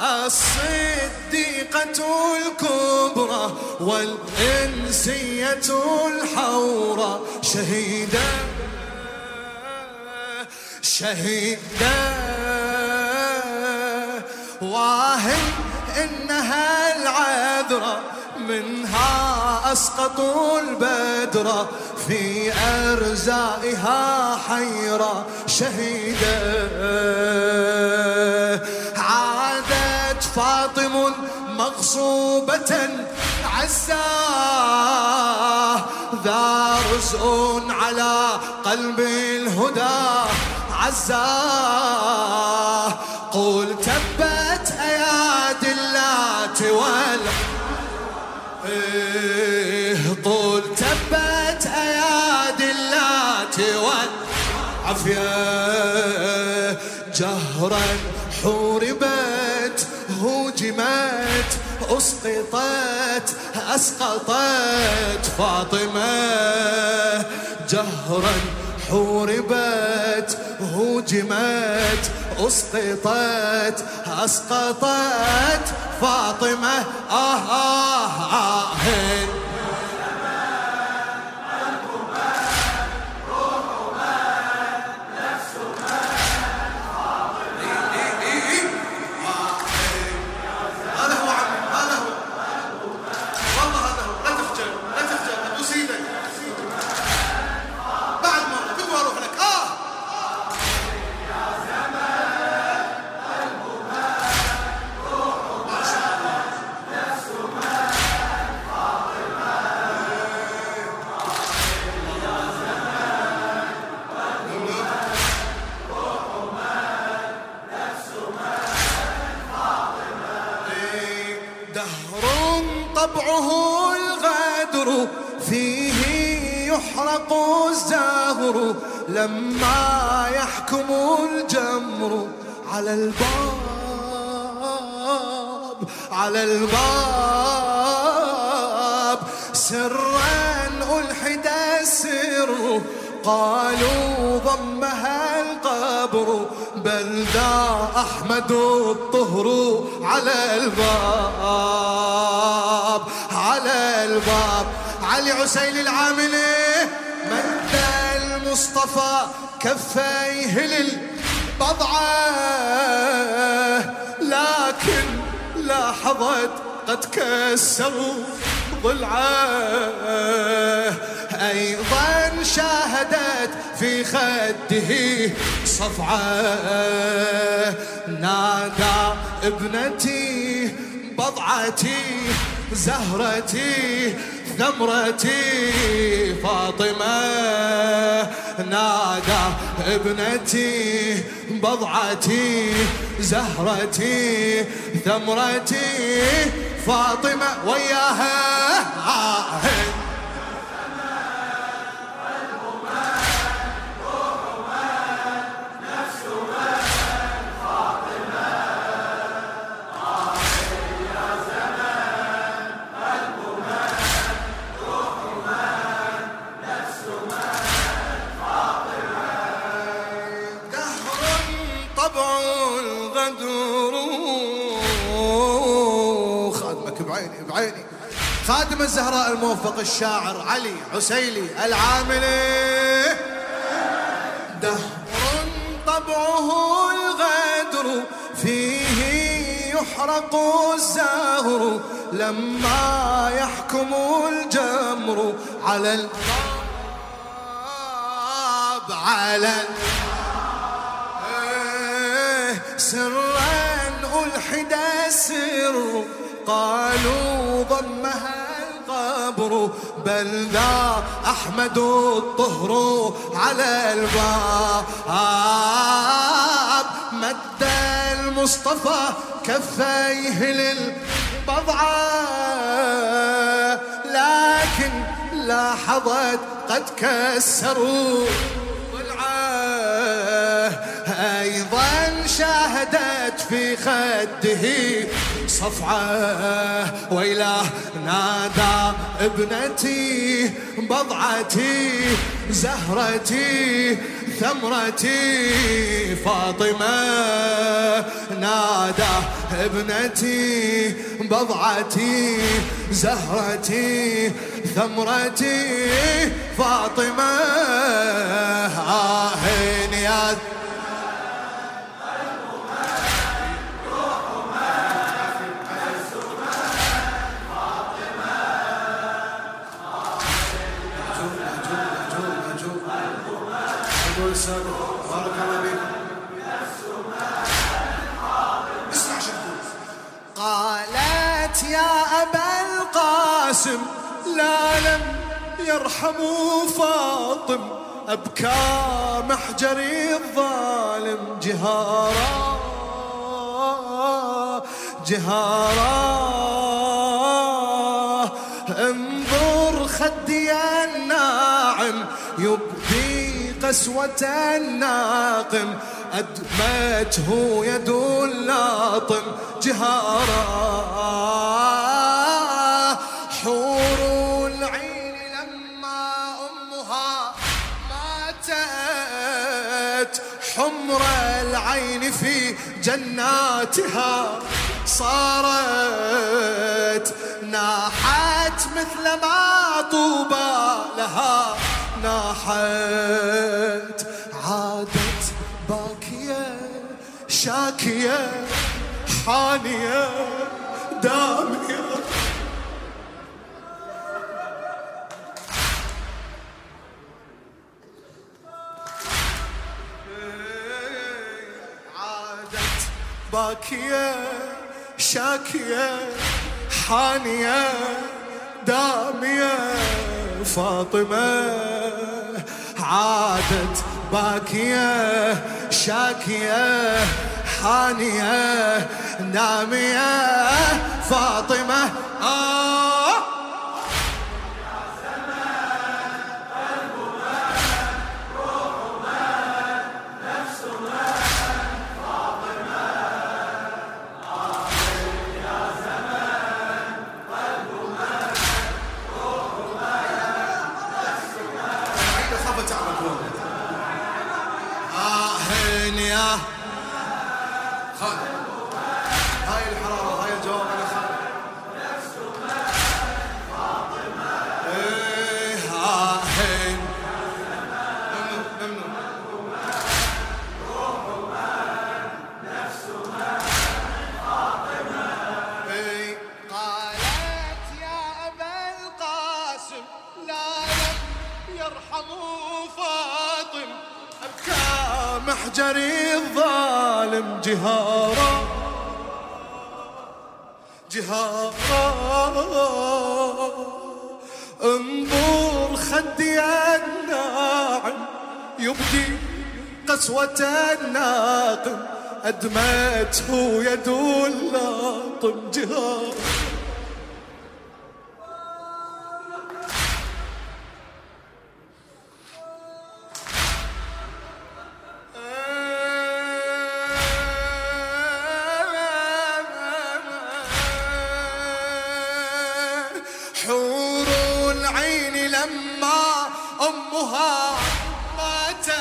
الصديقة الكبرى والإنسية الحورى شهيدا شهيدا واهل إنها العذرة منها أسقطوا البدر في أرزائها حيرة شهيدة فاطم مغصوبة عزاه ذا رزء على قلب الهدى عزاه قل تبت أيادي اللات وال إيه قل تبت أيادي اللات والعافية جهرا حوربت هوجمت أسقطت أسقطت فاطمة. جهرا حوربت هوجمت أسقطت أسقطت فاطمة. آه آه آه دهر طبعه الغدر، فيه يحرق الزهر، لما يحكم الجمر. على الباب على الباب، سرا ألحد السر. قالوا ضمها القبر بل ذا أحمد الطهر على الباب على الباب. علي عسيل العاملي مد المصطفى كفيه للبضعة. لكن لاحظت قد كسروا ضلعه. أيضا شاهدت في خده صفعة. نادى ابنتي بضعتي، زهرتي، ثمرتي. فاطمة، نادى ابنتي بضعتي، زهرتي، ثمرتي. فاطمة وياها دهر بعيني. خادم الزهراء الموفق الشاعر علي عسيلي العاملي. دهر طبعه الغدر فيه يحرق الزهر. لما يحكم الجمر على الباب على إيه، سرا ألحد السر قالوا ضمها القبر. بل ذا أحمد الطهر على الباب. مد المصطفى كفيه للبضعة لكن لاحظت قد كسروا. في خده صفعة ويله نادى ابنتي بضعتي زهرتي ثمرتي فاطمة نادى ابنتي بضعتي زهرتي ثمرتي فاطمة. آهين يا يرحموا فاطم أبكى محجري الظالم جهارا جهارا. انظر خدي الناعم، يبدي قسوة الناقم، أدمته يد اللاطم جهارا. العين في جناتها صارت، ناحت مثل ما طوبى لها. ناحت، عادت باكية، شاكية، حانية، دامية. باكية شاكية حانية دامية فاطمة عادت باكية شاكية حانية نامية فاطمة آه. أبكى الظالم جهارا جهارا انظر خدي الناعم يبدي قسوة الناقم أدمته يد اللاطم جهار أمها ماتت.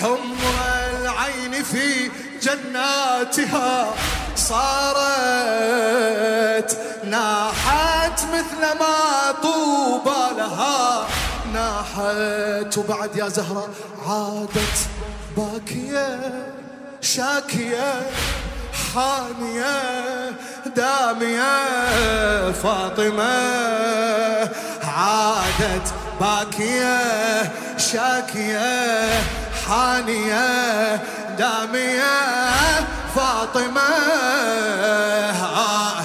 حمر العين في جناتها صارت. ناحت مثل ما طوبى لها. ناحت. وبعد يا زهرة عادت باكية، شاكية حانية دامية. فاطمة عادت باكية شاكية حانية دامية فاطمة آه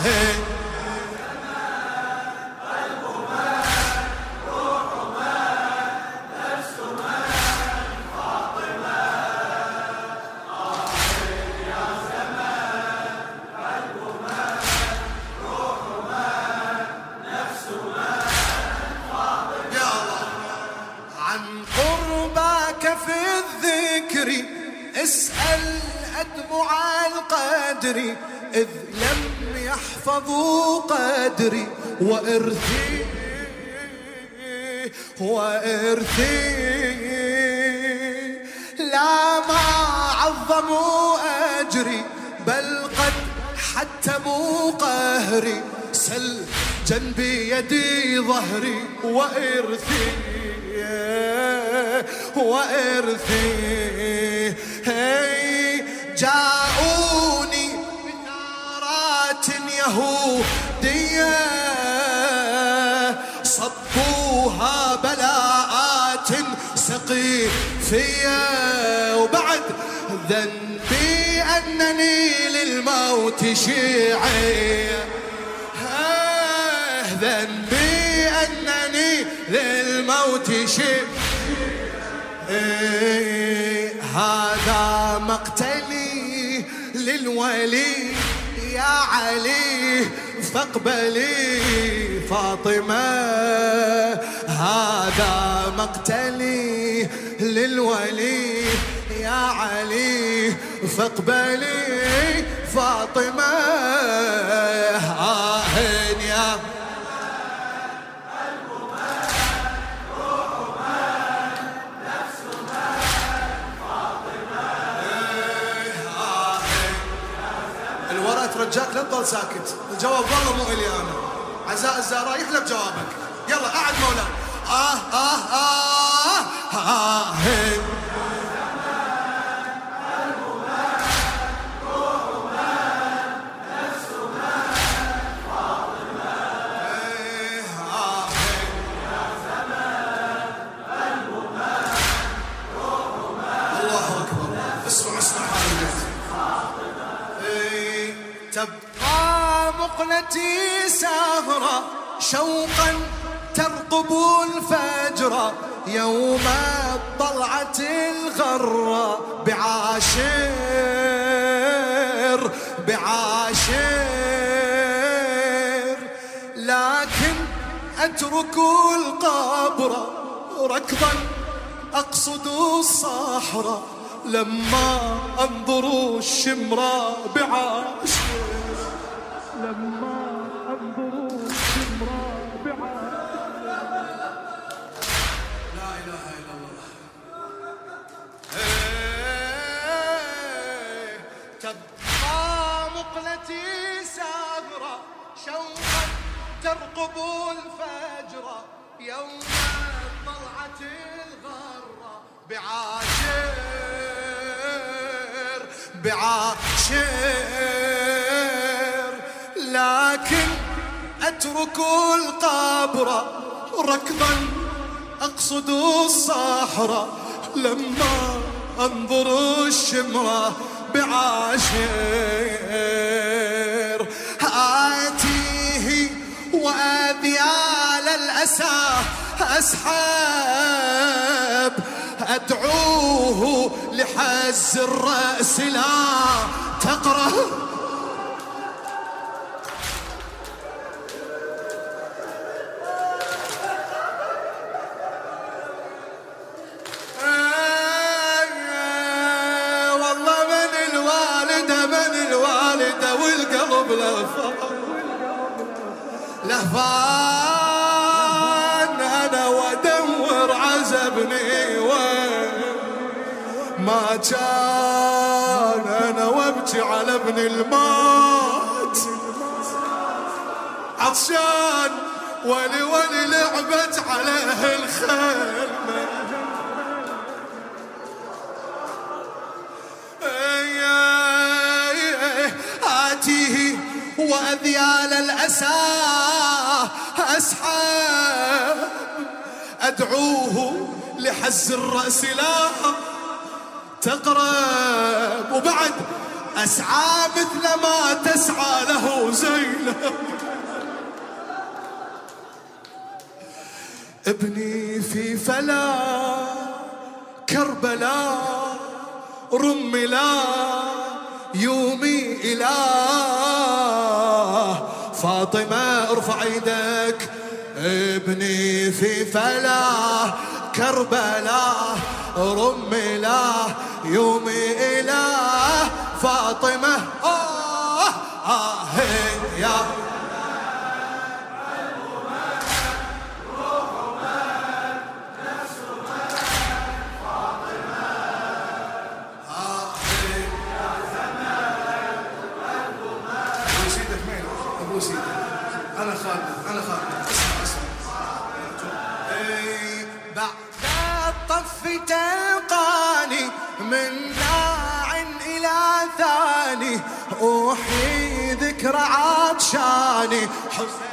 قدري وإرثي وإرثي. لا ما عظموا أجري، بل قد حتموا قهري. سل جنبي يدي ظهري، وإرثي. وإرثي. هي، جاءوني بثارات يهودية صبوها بلاءات سقيفية وبعد ذنبي أنني للموت شيعي ہاں، ذنبي أنني للموت شيعي هذا مقتلي للولي يا علي فاقبلي فاطمة هذا مقتلي للولي. يا علي فاقبلي فاطمة هذا ترجاك ساكت الجواب والله مو الي انا عزاء الزهراء يحلى جوابك يلا قاعد مولانا آه آه آه آه آه, آه, آه, آه شوقا ترقب الفجر يوم طلعت الغرة بعاشر بعاشر. لكن أترك القبر ركضا أقصد الصحراء لما أنظر الشمرة بعاشر. لما ترقب الفجر يوم طلعت الغرة بعاشر بعاشر. لكن أترك القبر ركضا أقصد الصحراء، لما أنظر الشمرة بعاشر. وأذيال الأسى أسحاب. أدعوه لحز الرأس لا تقرأ. والقلب لهفان لهفان عزبني وين ما كان أنا وابكي على ابن المات عطشان ولي ولي لعبت عليه الخيل آتيه وأذيال الأسى أسحاب أدعوه لحز الرأس لا تقرب وبعد. أسعى مثل ما تسعى له زينب. ابني في فلا كربلاء رملا يومي إله. فاطمة، ارفع ايدك ابني في فلا كربلاء رملا يومي إله فاطمة آه آه يا من داع إلى ثاني أوحي ذكر عطشاني. حسين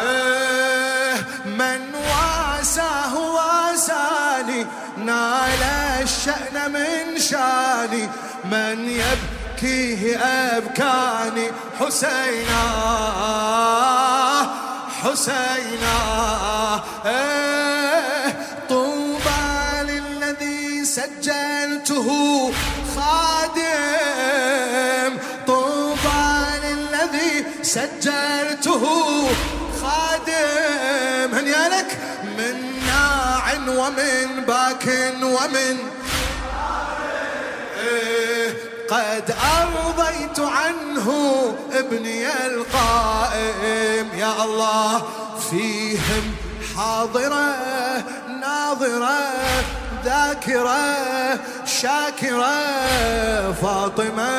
إيه، من واساه واساني نال الشأن من شاني. من يبكيه أبكاني حسينا حسينا. طوبى للذي سجلته خادم. طوبى للذي سجلته خادم. هنيا لك، من ناع ومن باك ومن قد أرضيت عنه ابني القائم. يا الله، فيهم حاضرة، ناظرة، ذاكرة، شاكرة. فاطمة،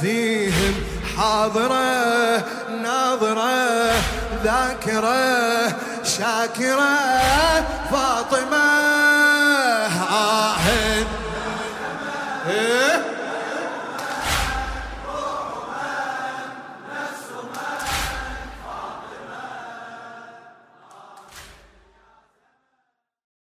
فيهم حاضرة، ناظرة، ذاكرة، شاكرة. فاطمة آهن Huh?